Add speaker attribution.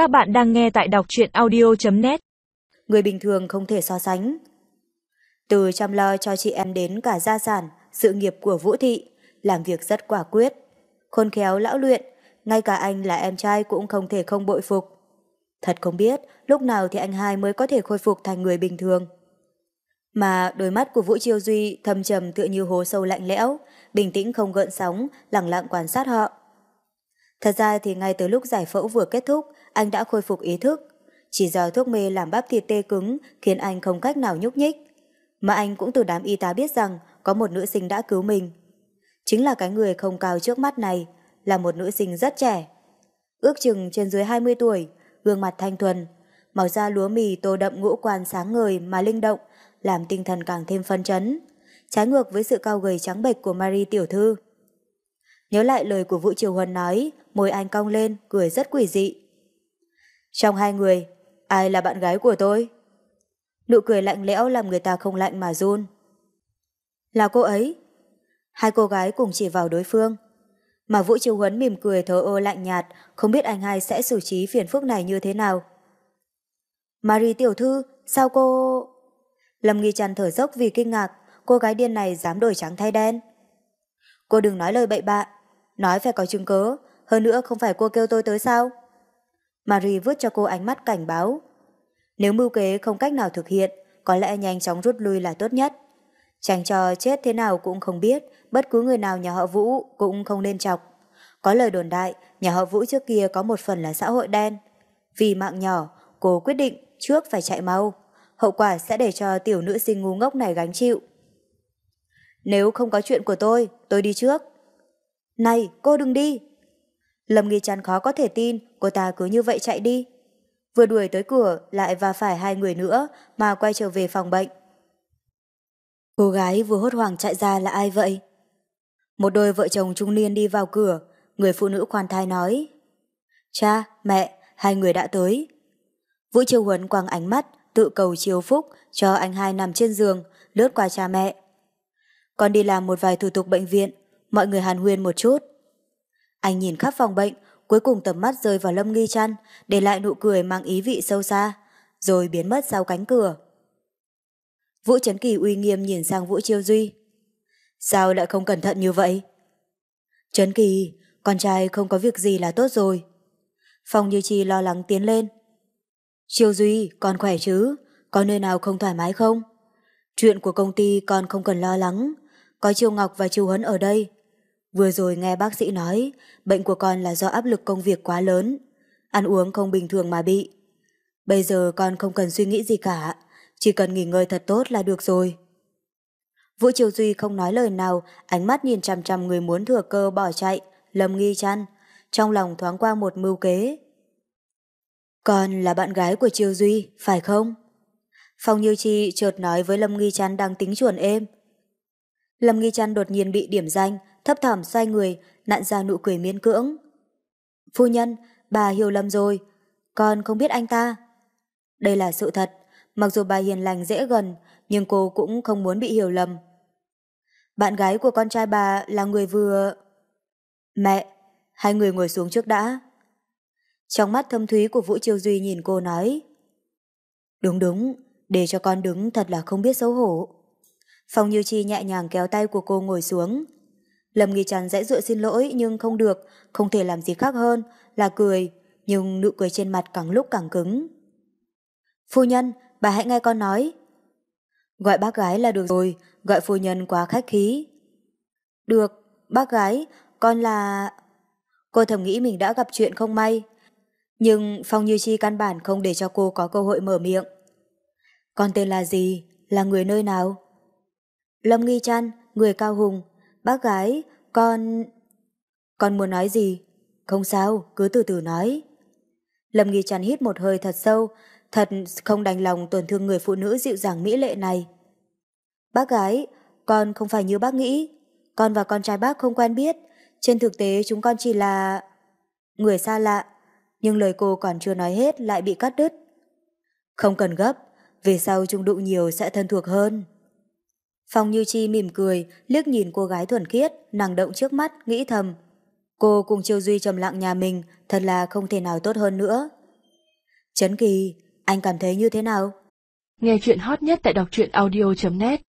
Speaker 1: Các bạn đang nghe tại đọc truyện audio.net
Speaker 2: Người bình thường không thể so sánh. Từ chăm lo cho chị em đến cả gia sản, sự nghiệp của Vũ Thị, làm việc rất quả quyết. Khôn khéo lão luyện, ngay cả anh là em trai cũng không thể không bội phục. Thật không biết, lúc nào thì anh hai mới có thể khôi phục thành người bình thường. Mà đôi mắt của Vũ Chiêu Duy thâm trầm tựa như hố sâu lạnh lẽo, bình tĩnh không gợn sóng, lặng lặng quan sát họ. Thật ra thì ngay từ lúc giải phẫu vừa kết thúc, anh đã khôi phục ý thức. Chỉ do thuốc mê làm bắp thịt tê cứng khiến anh không cách nào nhúc nhích. Mà anh cũng từ đám y tá biết rằng có một nữ sinh đã cứu mình. Chính là cái người không cao trước mắt này, là một nữ sinh rất trẻ. Ước chừng trên dưới 20 tuổi, gương mặt thanh thuần, màu da lúa mì tô đậm ngũ quan sáng ngời mà linh động, làm tinh thần càng thêm phân chấn. Trái ngược với sự cao gầy trắng bệch của Marie tiểu thư. Nhớ lại lời của Vũ Triều Huân nói, môi anh cong lên, cười rất quỷ dị. Trong hai người, ai là bạn gái của tôi? Nụ cười lạnh lẽo làm người ta không lạnh mà run. Là cô ấy. Hai cô gái cùng chỉ vào đối phương. Mà Vũ Triều Huấn mỉm cười thờ ơ lạnh nhạt, không biết anh hai sẽ xử trí phiền phức này như thế nào. Marie tiểu thư, sao cô... Lâm Nghi Trăn thở dốc vì kinh ngạc, cô gái điên này dám đổi trắng thay đen. Cô đừng nói lời bậy bạ, nói phải có chứng cớ, hơn nữa không phải cô kêu tôi tới sao? Marie vứt cho cô ánh mắt cảnh báo. Nếu mưu kế không cách nào thực hiện, có lẽ nhanh chóng rút lui là tốt nhất. chàng trò chết thế nào cũng không biết, bất cứ người nào nhà họ Vũ cũng không nên chọc. Có lời đồn đại, nhà họ Vũ trước kia có một phần là xã hội đen. Vì mạng nhỏ, cô quyết định trước phải chạy mau. Hậu quả sẽ để cho tiểu nữ sinh ngu ngốc này gánh chịu. Nếu không có chuyện của tôi, tôi đi trước. Này, cô đừng đi. Lâm Nghi Trăn khó có thể tin cô ta cứ như vậy chạy đi. Vừa đuổi tới cửa lại và phải hai người nữa mà quay trở về phòng bệnh. Cô gái vừa hốt hoảng chạy ra là ai vậy? Một đôi vợ chồng trung niên đi vào cửa, người phụ nữ khoan thai nói. Cha, mẹ, hai người đã tới. Vũ Triều Huấn quăng ánh mắt, tự cầu chiếu phúc cho anh hai nằm trên giường, lướt qua cha mẹ. Con đi làm một vài thủ tục bệnh viện, mọi người hàn huyên một chút. Anh nhìn khắp phòng bệnh, cuối cùng tầm mắt rơi vào Lâm Nghi Trăn, để lại nụ cười mang ý vị sâu xa, rồi biến mất sau cánh cửa. Vũ Trấn Kỳ uy nghiêm nhìn sang Vũ Chiêu Duy. Sao lại không cẩn thận như vậy? Trấn Kỳ, con trai không có việc gì là tốt rồi. Phong Như Chi lo lắng tiến lên. Chiêu Duy, con khỏe chứ? Có nơi nào không thoải mái không? Chuyện của công ty con không cần lo lắng. Có Chiêu Ngọc và Chiêu Huấn ở đây, Vừa rồi nghe bác sĩ nói, bệnh của con là do áp lực công việc quá lớn, ăn uống không bình thường mà bị. Bây giờ con không cần suy nghĩ gì cả, chỉ cần nghỉ ngơi thật tốt là được rồi. Vũ Triều Duy không nói lời nào, ánh mắt nhìn chằm chằm người muốn thừa cơ bỏ chạy, lầm nghi chăn, trong lòng thoáng qua một mưu kế. Con là bạn gái của Triều Duy, phải không? Phong Như Chi chợt nói với Lâm Nghi Trăn đang tính chuẩn êm. Lâm Nghi Trăn đột nhiên bị điểm danh, thấp thỏm xoay người, nặn ra nụ cười miên cưỡng. Phu nhân, bà hiểu lầm rồi, con không biết anh ta. Đây là sự thật, mặc dù bà hiền lành dễ gần, nhưng cô cũng không muốn bị hiểu lầm. Bạn gái của con trai bà là người vừa... Mẹ, hai người ngồi xuống trước đã. Trong mắt thâm thúy của Vũ Triều Duy nhìn cô nói. Đúng đúng, để cho con đứng thật là không biết xấu hổ. Phong Như Chi nhẹ nhàng kéo tay của cô ngồi xuống, Lâm Nghi Trần dễ dựa xin lỗi nhưng không được, không thể làm gì khác hơn là cười, nhưng nụ cười trên mặt càng lúc càng cứng. Phu nhân, bà hãy nghe con nói. Gọi bác gái là được rồi, gọi phu nhân quá khách khí. Được, bác gái, con là... Cô thầm nghĩ mình đã gặp chuyện không may. Nhưng Phong Như Chi căn bản không để cho cô có cơ hội mở miệng. Con tên là gì? Là người nơi nào? Lâm Nghi Trăn, người cao hùng, Bác gái, con... Con muốn nói gì? Không sao, cứ từ từ nói. Lâm Nghi Trần hít một hơi thật sâu, thật không đành lòng tổn thương người phụ nữ dịu dàng mỹ lệ này. Bác gái, con không phải như bác nghĩ. Con và con trai bác không quen biết. Trên thực tế chúng con chỉ là... Người xa lạ. Nhưng lời cô còn chưa nói hết lại bị cắt đứt. Không cần gấp, về sau chung đụng nhiều sẽ thân thuộc hơn. Phong Như Chi mỉm cười, liếc nhìn cô gái thuần khiết, nàng động trước mắt, nghĩ thầm. Cô cùng Chiêu Duy trầm lặng nhà mình, thật là không thể nào tốt hơn nữa. Trấn Kỳ, anh cảm thấy như thế nào?
Speaker 3: Nghe chuyện hot nhất tại đọc truyện audio.net